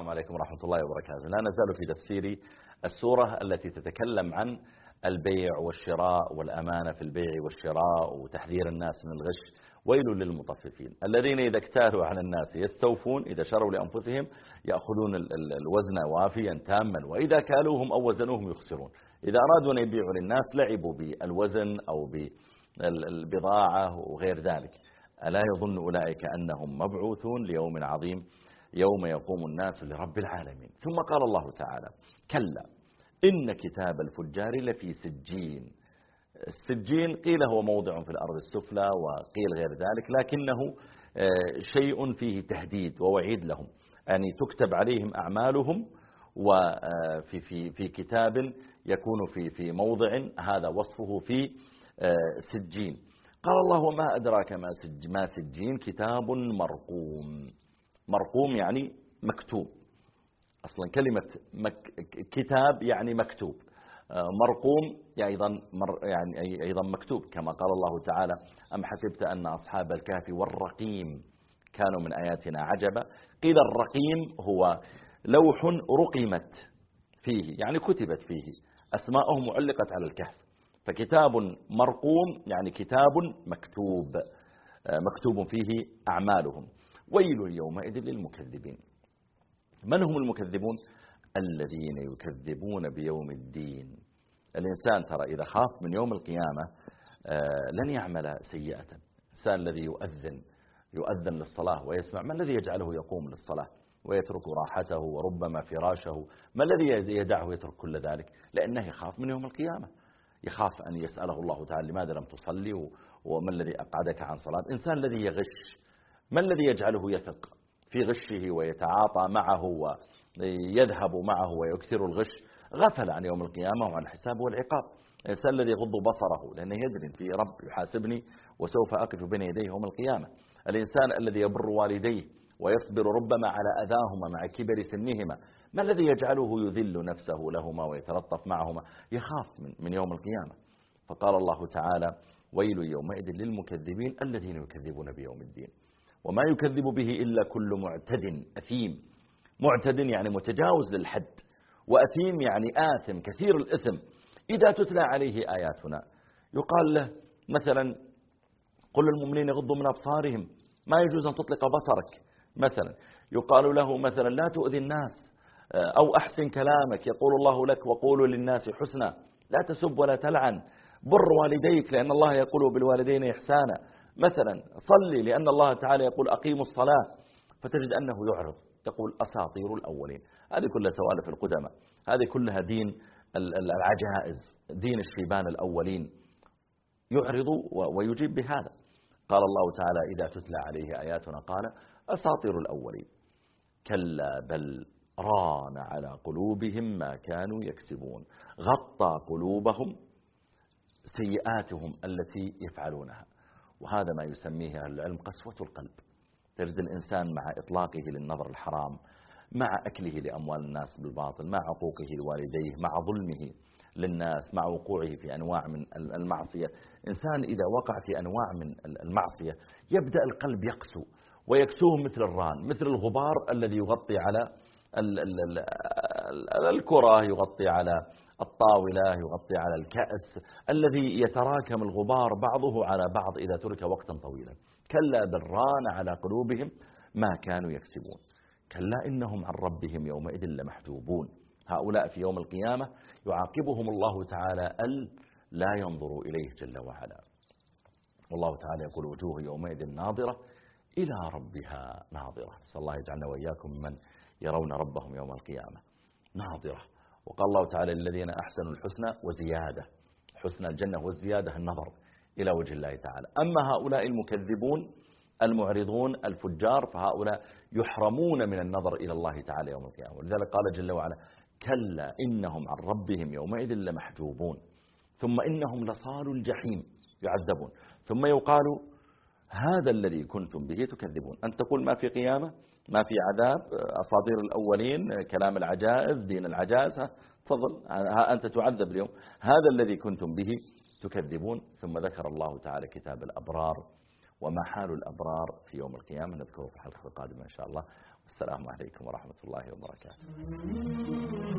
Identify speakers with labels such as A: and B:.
A: السلام عليكم ورحمة الله وبركاته. لا نزال في تفسير السورة التي تتكلم عن البيع والشراء والأمانة في البيع والشراء وتحذير الناس من الغش. ويل للمطففين. الذين إذا اكتالوا على الناس يستوفون إذا شروا لأنفسهم يأخذون الوزن وافيا تاما. وإذا كالوهم أو وزنوهم يخسرون. إذا أرادوا أن يبيعوا للناس لعبوا بالوزن أو بالبضاعة وغير ذلك. ألا يظن أولئك أنهم مبعوثون ليوم عظيم؟ يوم يقوم الناس لرب العالمين. ثم قال الله تعالى كلا إن كتاب الفجار لفي سجين. السجين قيل هو موضع في الأرض السفلى وقيل غير ذلك لكنه آه، شيء فيه تهديد ووعيد لهم. يعني تكتب عليهم أعمالهم وفي آه، في في كتاب يكون في في موضع هذا وصفه في آه، سجين. قال الله وما أدراك ما ما سجين؟ كتاب مرقوم. مرقوم يعني مكتوب. أصلا كلمة مك كتاب يعني مكتوب. آه، مرقوم أيضا, مر يعني أيضا مكتوب. كما قال الله تعالى أم حسبت أن أصحاب الكهف والرقيم كانوا من آياتنا عجبا؟ قيل الرقيم هو لوح رقمت فيه يعني كتبت فيه. أسماءهم معلقت على الكهف. فكتاب مرقوم يعني كتاب مكتوب. آه، مكتوب فيه أعمالهم. ويل يومئذ للمكذبين. من هم المكذبون؟ الذين يكذبون بيوم الدين. الإنسان ترى إذا خاف من يوم القيامة آه، لن يعمل سيئة. الإنسان الذي يؤذن يؤذن للصلاة ويسمع ما الذي يجعله يقوم للصلاة؟ ويترك راحته وربما فراشه. ما الذي يدعه يترك كل ذلك؟ لأنه يخاف من يوم القيامة. يخاف أن يسأله الله تعالى لماذا لم تصلي؟ وما الذي أقعدك عن صلاة؟ إنسان الذي يغش ما الذي يجعله يثق في غشه ويتعاطى معه ويذهب معه ويكثر الغش غفل عن يوم القيامة وعن الحساب والعقاب؟ الإنسان الذي يغض بصره لأنه يدري في رب يحاسبني وسوف أقف بين يديه يوم القيامة. الإنسان الذي يبر والديه ويصبر ربما على أذاهما مع كبر سنهما ما الذي يجعله يذل نفسه لهما ويتلطف معهما؟ يخاف من يوم القيامة. فقال الله تعالى ويل يومئذ للمكذبين الذين يكذبون بيوم الدين. وما يكذب به إلا كل معتد أثيم. معتد يعني متجاوز للحد وأثيم يعني آثم كثير الإثم. إذا تتلى عليه آياتنا يقال له مثلا قل للمؤمنين يغضوا من أبصارهم ما يجوز أن تطلق بصرك. مثلا يقال له مثلا لا تؤذي الناس أو أحسن كلامك يقول الله لك وقولوا للناس حسنا. لا تسب ولا تلعن. بر والديك لأن الله يقول بالوالدين إحسانا. مثلا صلي لأن الله تعالى يقول أقيموا الصلاة فتجد أنه يعرض. تقول أساطير الأولين. هذه كلها سوالف القدماء. هذه كلها دين العجائز. دين الشيبان الأولين. يعرض ويجيب بهذا. قال الله تعالى إذا تتلى عليه آياتنا قال أساطير الأولين. كلا بل ران على قلوبهم ما كانوا يكسبون. غطى قلوبهم سيئاتهم التي يفعلونها. وهذا ما يسميه العلم قسوة القلب. تجد الإنسان مع إطلاقه للنظر الحرام مع أكله لأموال الناس بالباطل مع عقوقه لوالديه مع ظلمه للناس مع وقوعه في أنواع من المعصية. إنسان إذا وقع في أنواع من المعصية يبدأ القلب يقسو ويكسوه مثل الران مثل الغبار الذي يغطي على الكرة يغطي على الطاولة يغطي على الكأس الذي يتراكم الغبار بعضه على بعض إذا ترك وقتا طويلا. كلا بران على قلوبهم ما كانوا يكسبون. كلا إنهم عن ربهم يومئذ لمحجوبون. هؤلاء في يوم القيامة يعاقبهم الله تعالى أل لا ينظر إليه جل وعلا. والله تعالى يقول وجوه يومئذ ناظرة إلى ربها ناظرة. نسأل الله يجعلنا وإياكم من يرون ربهم يوم القيامة ناظرة. وقال الله تعالى للذين أحسنوا الحسنى وزيادة. حسن الجنة والزيادة النظر إلى وجه الله تعالى. أما هؤلاء المكذبون المعرضون الفجار فهؤلاء يحرمون من النظر إلى الله تعالى يوم القيامة. ولذلك قال جل وعلا كلا إنهم عن ربهم يومئذ لمحجوبون. ثم إنهم لصال الجحيم. يعذبون. ثم يقال هذا الذي كنتم به تكذبون. أن تقول ما في قيامة؟ ما في عذاب. أصادير الأولين كلام العجائز دين العجائز. تفضل. أنت تعذب اليوم. هذا الذي كنتم به تكذبون. ثم ذكر الله تعالى كتاب الأبرار وما حال الأبرار في يوم القيامة. نذكره في الحلقة القادمة إن شاء الله. السلام عليكم ورحمة الله وبركاته.